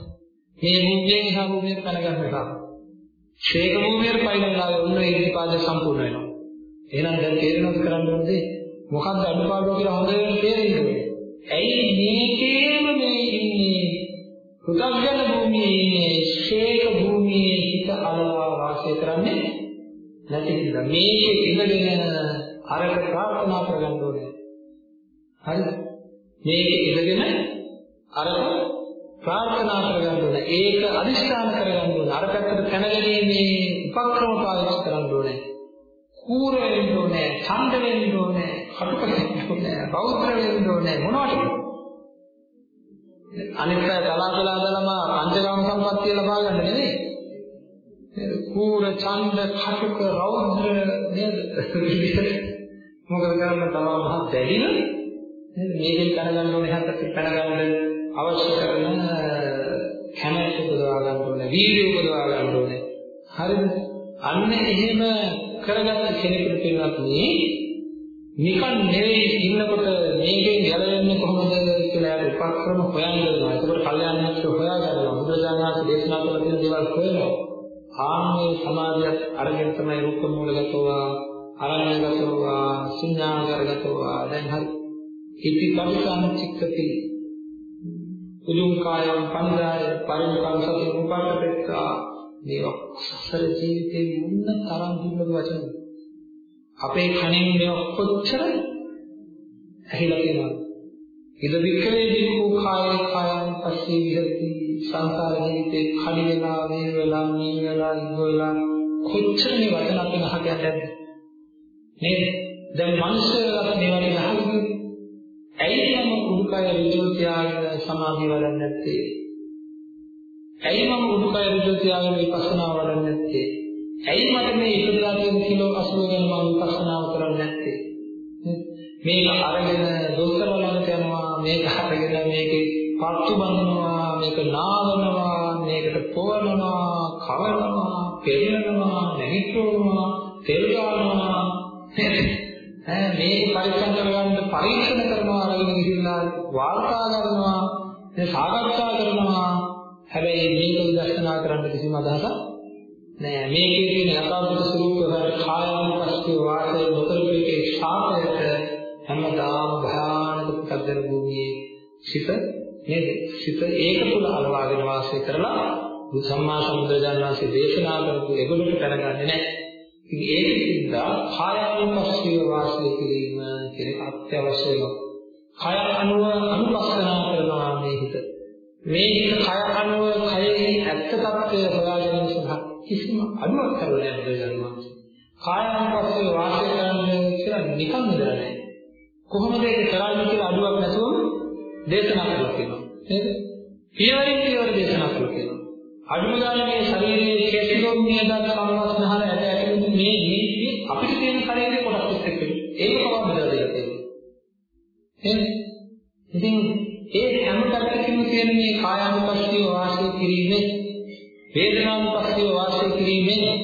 Speaker 1: මේ භූමියෙන් එහා භූමියට පැන ගන්න එක ශේක භූමියට පයින් වෙලාවේ ඔන්න ඉර්ධිපාද සම්පූර්ණ වෙනවා. එහෙනම් දැන් තේරෙනවද කරන්න ඕනේ? මොකක්ද අඩුපාඩුව කියලා හොඳට තේරෙන්න? ඕනේ ඇයි මේකේම මේ ඉන්නේ? පුතග්ජන භූමියේ ඉන්නේ ශේක භූමියේ හිත අලවා වාසය කරන්නේ නැති නිසා මේකේ ඉඳගෙන අරක ප්‍රාර්ථනා කරගන්න ඕනේ. හරිද? මේකේ ඉඳගෙන අරක ප්‍රාර්ථනා කරගන්න ඕනේ. ඒක අදිස්ථාන කරගන්න ඕනේ. අර පැත්තට පැනගැනීමේ උපක්‍රම පාවිච්චි කරන්න ඕනේ. කූර වෙන්න ඕනේ, ඡන්ද වෙන්න ඕනේ, කටුක වෙන්න ඕනේ, බෞද්ධ වෙන්න ඕනේ මොනවද? අනිත් අය තලාතලා දලම පංචකාම සම්පත්තිය ලබා ගන්න නෙවෙයි. කූර ඡන්ද කටුක රෞද්‍ර නේද? මොකද කරන්න තමයි මහ දැඩින නේද? මේකෙන් දැනගන්න ඕනේ හැටත් දැනගන්න අවශ්‍ය කරන කැමැත්ත උපදවා ගන්න ඕනේ, වීර්යය උපදවා ගන්න ඕනේ. හරිද? අන්න එහෙම කරගත්ත කෙනෙකුට කියනත් මේ නිකන් නෙවෙයි ඉන්නකොට මේකෙන් ගැලවෙන්නේ කොහොමද කියලා යාට උපක්‍රම හොයන්න දෙනවා. ඒකට කල්යාණ මිත්‍ර හොයා ගන්නවා. බුදුරජාණන් වහන්සේ දේශනා කළ තියෙන දේවල් හොයනවා. ආන්නේ සමාධියත් අරගෙන තමයි රූප මූලගතෝවා, අරණ්‍යගතෝවා, ශුන්‍යාගරගතෝවා දැන් හරි. ඉති පරිසම් චිත්තති. උලුම් කායම් පන්දාය පරිමුඛං සති උපකටෙක්කා මේවා සසර ජීවිතේ මුන්න තරම් දුර්ලභ වචන. අපේ කණෙන් මේ කොච්චර ඇහිලා තියෙනවද? ඉද වික්‍රේ දිනු කාය කායන් පස්සේ විහෙති සංසාර ජීවිතේ කඩි වෙලා මේ වෙලා මේ වෙලා ඉඳ වෙලා කොච්චර මේ වචන අපේ අහකට ඇද්ද නේද? දැන් මිනිස්සුන්ට මේ වගේ අහන්නේ ඇයි මම උඩුකය ඍජුව තියාගෙන සමාධිය වඩන්නේ නැත්තේ? ඇයි මම උඩුකය ඍජුව තියාගෙන විපස්සනා වඩන්නේ නැත්තේ? ඇයි මට මේ ඉපදලා තියෙන කිලෝ 80 ගැන මම විපස්සනාව කරන්නේ නැත්තේ? මේක අරගෙන දොස්තර ළඟට යනවා මේක අරගෙන මේකේ පත්තු බඳිනවා මේක නාවනවා මේකට පොවනවා කවනවා පෙරලනවා නැගිටිනවා තෙල් ගන්නවා ඈ මේක පරිස්සම් කරගන්න පරීක්ෂණ කරනවා අරගෙන ගිහිල්ලා වාර්තා කරනවා මේ සාකච්ඡා කරනවා හැබැයි මේක විදර්ශනා කරන්න කිසිම අදහසක් නෑ මේකේ තියෙන යථාර්ථ ස්වરૂපය කායානුපස්සිය වාසය නොකරපු එකේ ශාපයට හැමදාම භයානක පුතග්ජන භූමියේ සිත නේද? සිත ඒක තුල අලවාගෙන වාසය කරලා බුදු සම්මා සම්බුදුරජාණන් වහන්සේ දේශනා කරපු ඒගොල්ලන්ට දැනගන්නේ නැහැ. ඉතින් ඒකින්ද කායානුපස්සීව වාසය කිරීම කියන අත්‍යවශ්‍ය වෙනවා. කය අනුව අනුපස්සනා කරනවා මේ හිත. මේ හිත කය අනුව කයෙහි ඇත්ත తත්වය හොයා ගැනීම සඳහා කිසිම අනුවක් කරලා නැහැ බුදුරජාණන් වහන්සේ. කායානුපස්සීව වාසය කරන්න කියලා නිකන් ඉඳලා නැහැ. කොහොමද ඒක කරන්නේ කියලා අඩුවක් නැතුවම දේශනා කරලා තියෙනවා. නේද? පියවරින් පියවර දේශනා කරලා තියෙනවා. අඩුම ගානේ මේ ශරීරයේ කෙස්ලොම් නියදත් සම්වස්නහල ඇට ඇතුළු මේ ජීවිතේ අපිට තියෙන ශරීරයේ කොටස් එක්ක ඒක කොහොමද බෙදලා තියෙන්නේ? එහෙනම් ඉතින් ඒ හැම පැත්තකින්ම තියෙන මේ කායානුපස්සීව වාසය කිරීමේ වේදනානුපස්සීව වාසය කිරීමේ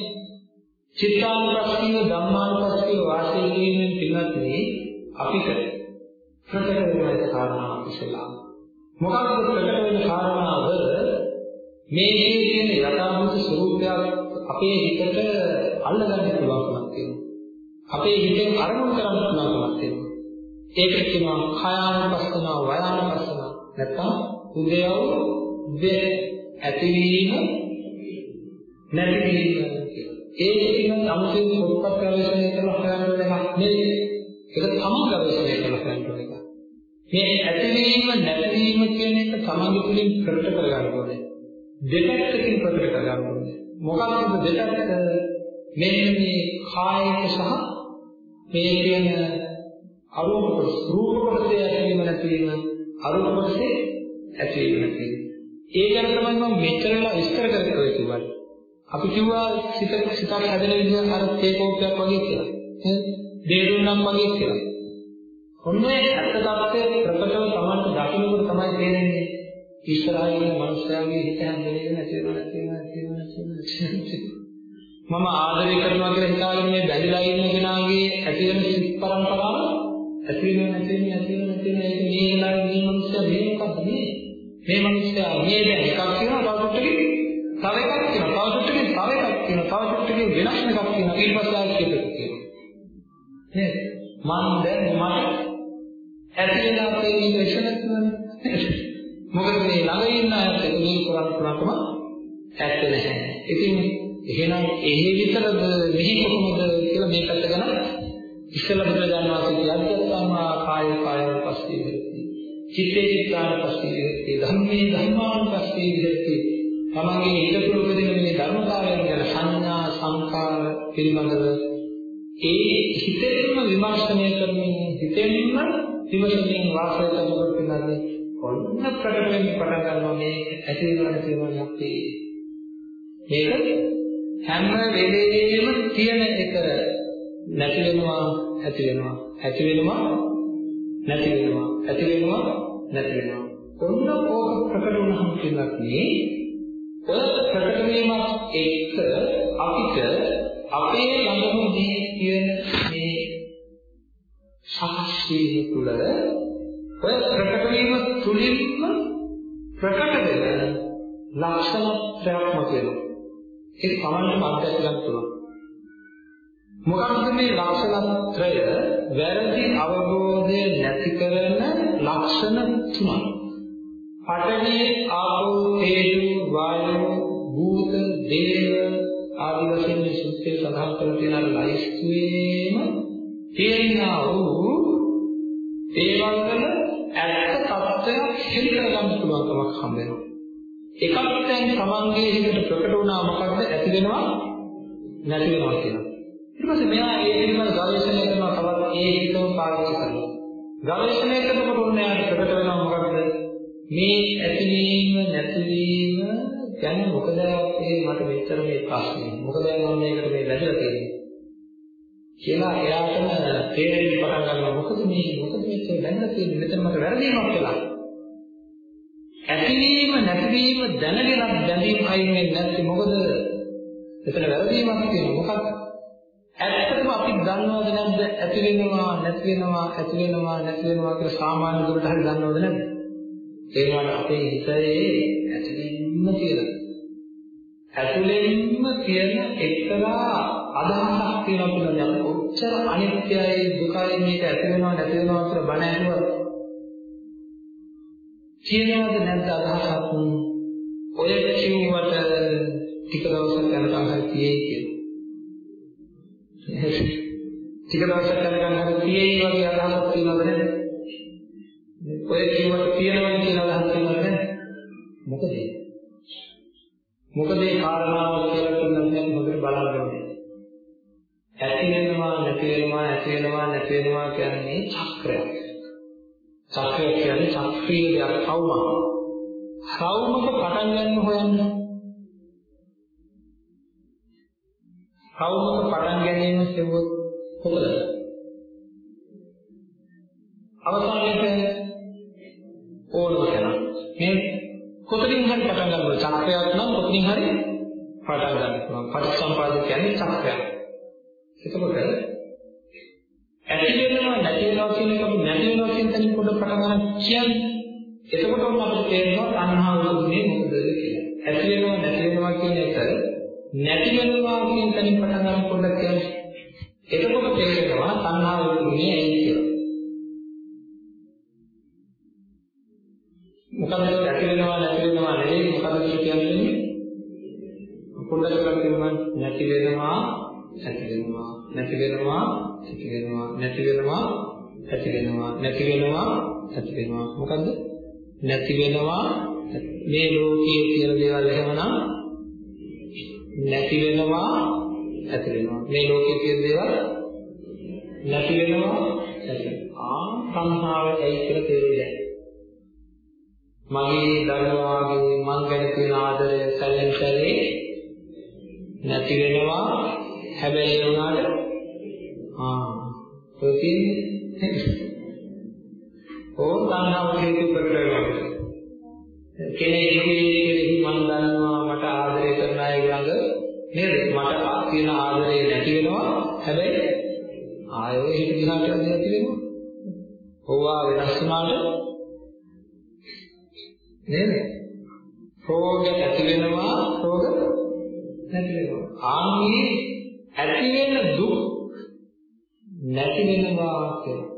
Speaker 1: චිත්තානුපස්සීව ධම්මානුපස්සීව වාසය කිරීමෙන් පිළිගත් අපිට ප්‍රකට වෙන කාරණා ඉස්සලා මොකක්ද ප්‍රකට වෙන කාරණාව? මේකේ තියෙන යථාභූත ස්වરૂපය අපේ හිතට අල්ලගන්න පුළුවන්කමක් තියෙනවා අපේ හිතෙන් අරමුණු කරන්න පුළුවන්කමක් ඒකට කියනවා කායානුපස්සනාව වයානුපස්සනාව. නැත්තම් උදේව වේ ඇතිවීම නැතිවීම කියලා. ඒක කියන අමුතුවෙන් පොත්පත් ගවේෂණය කරලා හොයන්න එකක් නෙවෙයි. ඒක තමන් ගවේෂණය කරලා හොයන්න එක. මේ ඇතිවීම නැතිවීම කියන එක තමන්ගේ තුලින් ප්‍රකට කරගන්න ඕනේ. දෙපැත්තකින් ප්‍රකට කරගන්න ඕනේ. මොකක්ද දෙපැත්ත? මෙන්න මේ කායික සහ මේ කියන අරූප කොටස රූප කොටසේ ඇතිවීම නැතිවීම අරූප කොටසේ ඇතිවීම නැතිවීම. ඒ ගැන තමයි මම මෙච්චරලා විස්තර කරලා කිව්වා. අපි කිව්වා සිත සිතක් හැදෙන විදිහ අර තේකෝපයක් වගේ කියලා. නේද? දේරුන්නම් වගේ කියලා. ඔන්නේ ඇත්ත తත්වයේ ප්‍රකටව Tamanට දකින්නකොට තමයි තේරෙන්නේ ඉස්සරහින් මනුස්සයාගේ හිත හැදෙන්නේ නැති වෙනවා නැති වෙනවා නැති වෙනවා නැති වෙනවා. මම ආදරය කරනවා කියලා හිතාගෙන මේ බැඳලා ඉන්න කෙනාගේ ඇති වෙන සිත් පරම්පරාව ඇති වෙන නැති වෙන නැති වෙන නැති වෙන ඒක මේ වෙලාවේ මේ මනුස්සයා මේ මොකද්ද මේ? මේ මනුස්සයා මේ දැන් එකක් කියනවා තව චුට්ටකින් තව එකක් කියනවා තව චුට්ටකින් තව එකක් කියනවා තව චුට්ටකින් වෙනස් එකක් කියනවා. ඊට පස්සේ ආයෙත් කියනවා. නේද? මම දැන් මට ඇති වෙන අපේ මේ ඉෂණක් මොකද මේ ළඟ ඉන්න අයත් එක මේ කරන්න පුළුවන්කම ඇත්ත නැහැ. ඉතින් එහෙනම් එහෙ විතරද මෙහි කොහොමද කියලා මේ පැත්ත ගැන ඉස්සෙල්ලා බුදුරජාණන් වහන්සේ කියද්දත්තාමා කාය කාය පස්සේ විරති. චිත්තේ චිත්තාන පස්සේ විරති. ධම්මේ ධම්මාන පස්සේ විරති. තමන්ගේ හිත තුළ උපදින මේ ධර්මතාවයන් ගැන සංඥා සංකාර පිළිබඳව ඒ හිතෙන්ම විමර්ශනය කරමින් හිතෙන්ම විමසමින් වාසය කරනකොට පිළිගන්නේ ඔන්න ප්‍රකට වෙන්න පටන් ගන්නවා මේ ඇති වෙනවා නැති වෙනවා අපේ මේක හැම වෙලේම තියෙන එක නැති වෙනවා ඇති වෙනවා ඇති වෙනවා නැති වෙනවා ඇති වෙනවා නැති වෙනවා ඔන්න ඕක ප්‍රකට වුණාම කියලක් නේ ඔය ප්‍රකට වීමත් එක්ක අපිට අපේ ළඟම මේ කියන මේ සකස් වීම තුළ ඔය ප්‍රකට වීම තුලින්ම ප්‍රකට වෙන ලක්ෂණ ප්‍රයත්න වෙනවා ඒක තමන්ටම අත්දැක ගන්න පුළුවන්. මොකක්ද මේ ලක්ෂණත්‍රය වැරදි අවබෝධය නැති කරන ලක්ෂණ තුනක්. පඨවි ආපෝ තේජෝ වායෝ භූත දේව ආදී වශයෙන් මේ සූත්‍රයේ සඳහන් කරලා තියෙන ලයිස්තුවේම තියෙනා වූ ඒවල් වල ඇත්ත తත්වයක් හෙළි කරගන්න පුළුවන්කමක් හම්බ වෙනවා. එකක් දැන් තමන්ගේ හිතට ප්‍රකට වුණා මොකක්ද ඇති වෙනවා නැති වෙනවා කියනවා. ඊට පස්සේ මෙයා ඒ පිළිබඳ ගවේෂණය කරනවා තවත් ඒ හිතම පාවිච්චි කරනවා. ගවේෂණය කරනකොට උන් එයාට ප්‍රකට වෙනවා මොකක්ද මේ ඇතිවීම නැතිවීම ගැන මොකද ඒ මට මෙච්චර මේ ප්‍රශ්නේ. මොකද මම මේකට මේ වැදලා තියෙන්නේ. කියලා එයාටම තේරෙන්න පටන් ගන්නවා මොකද මේ මොකද මෙච්චර වැදලා තියෙන්නේ මෙතන මට වැරදීමක් කියලා. ඇතිවීම නැතිවීම දැනගෙන බැඳීම් අයින් වෙන්නේ නැත්නම් මොකද? එතන වැරදීමක් තියෙනවා. මොකක්ද? ඇත්තටම අපි දන්නවද නැද්ද ඇති වෙනවා නැති වෙනවා ඇති වෙනවා නැති වෙනවා කියලා සාමාන්‍ය දුරට හරි දන්නවද නැද්ද? ඒ වුණාට අපේ හිතේ ඇතිවෙන්න කියලා. ඇතුළෙන්ම තියෙන එක්තරා අදහසක් තියෙනවා කියලා අපි කොච්චර අනිත්‍යයි දුකයි මේක ඇති වෙනවා නැති වෙනවා කියලා බණ ඇහුවත් කියනවද නැද්ද අදහසක් ඔය කිව්වට ටික දවසක් යනකම් හරි තියෙයි කියලා. ටික දවසක් යනකම් හරි තියෙයි වගේ අදහසක් තියෙනවද නැද්ද? ඔය කිව්වට තියෙනවා කියන අදහසක් තියෙනවද නැද්ද? මොකද මොකද ඒ කාරණාව කියලා කියන්නේ හොඳට බලන්න ඕනේ. ඇති වෙනවා නැති වෙනවා ඇති වෙනවා නැති වෙනවා කියන්නේ චක්‍රයක්. චක්‍රය කියන්නේ චක්‍රීය දෙයක් කවුමක්. කවුමක පටන් ගන්න හොයන්න. කවුමක පටන් ගැනීම කියවොත් කොහොමද? අවසානයේ ඕනම කෙනා මේ කොතනින් හරි පටන් ගන්නවා චක්‍රයක් නම් කොතනින් හරි පටන් ගන්න පුළුවන්. පටිච්චසමුපාද කියන්නේ චක්‍රයක්. එතකොට ඇති වෙනවා නැති වෙනවා කියන එක අපි නැති වෙනවා කියන තැන පොඩ පටන් ගන්න කියන්නේ. එතකොට අපිට තේරෙනවා තණ්හාව උනේ මොකද කියලා. ඇති වෙනවා නැති වෙනවා කියන එක නැති වෙනවා කියන තැන පටන් ගන්න පොඩක් කියන්නේ. එතකොට තේරෙනවා තණ්හාව උනේ ඇයි කියලා. මොකද ඇති වෙනවා නැති වෙනවා නෙවෙයි මොකද කියන්නේ? පොඩක් කරගෙන නැති වෙනවා ඇති වෙනවා නැති වෙනවා ඇති වෙනවා නැති වෙනවා ඇති වෙනවා නැති වෙනවා ඇති වෙනවා මොකද්ද? නැති වෙනවා මේ ලෝකයේ තියෙන දේවල් එහෙමනම් නැති වෙනවා ඇති වෙනවා මේ ලෝකයේ තියෙන දේවල් නැති වෙනවා ඇති ආ සංහාව ඇයි කියලා තේරෙන්නේ මගේ දරුවාගේ මං ගැන තියෙන ආදරය සැලෙන් සැලේ නැති වෙනවා හැබැයි ඒ උනාට ආ ඔය තියෙන්නේ ඕන තණ්හාව හේතු කරගෙන කෙනෙක් කෙනෙක් මම දන්නවා මට ආදරය කරන අය ළඟ නේද? මට තියෙන ආදරේ නැති වෙනවා. හැබැයි ආයෙ හිත දිහාට යන්නේ නැති වෙනවා. ඕවා වෙනස් වුණාට නේද? රෝග ඇති වෙනවා රෝග නැති වෙනවා. ආන්ගේ ඇති වෙන දුක් නැති වෙනවා කියන්නේ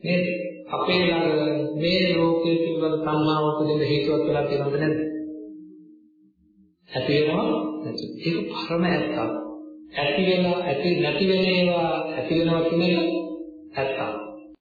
Speaker 1: නේද අපේ ළඟ මේ ලෝකයේ පිළිබඳ තණ්හාව උපදින හේතුවක් වෙලා තියෙනවද නැද්ද? ඇති වෙනවා නැති. ඒක පරම ඇත්තක්. ඇති වෙනවා ඇති නැති වෙන ඒවා ඇති වෙනවා කියන එක ඇත්තක්.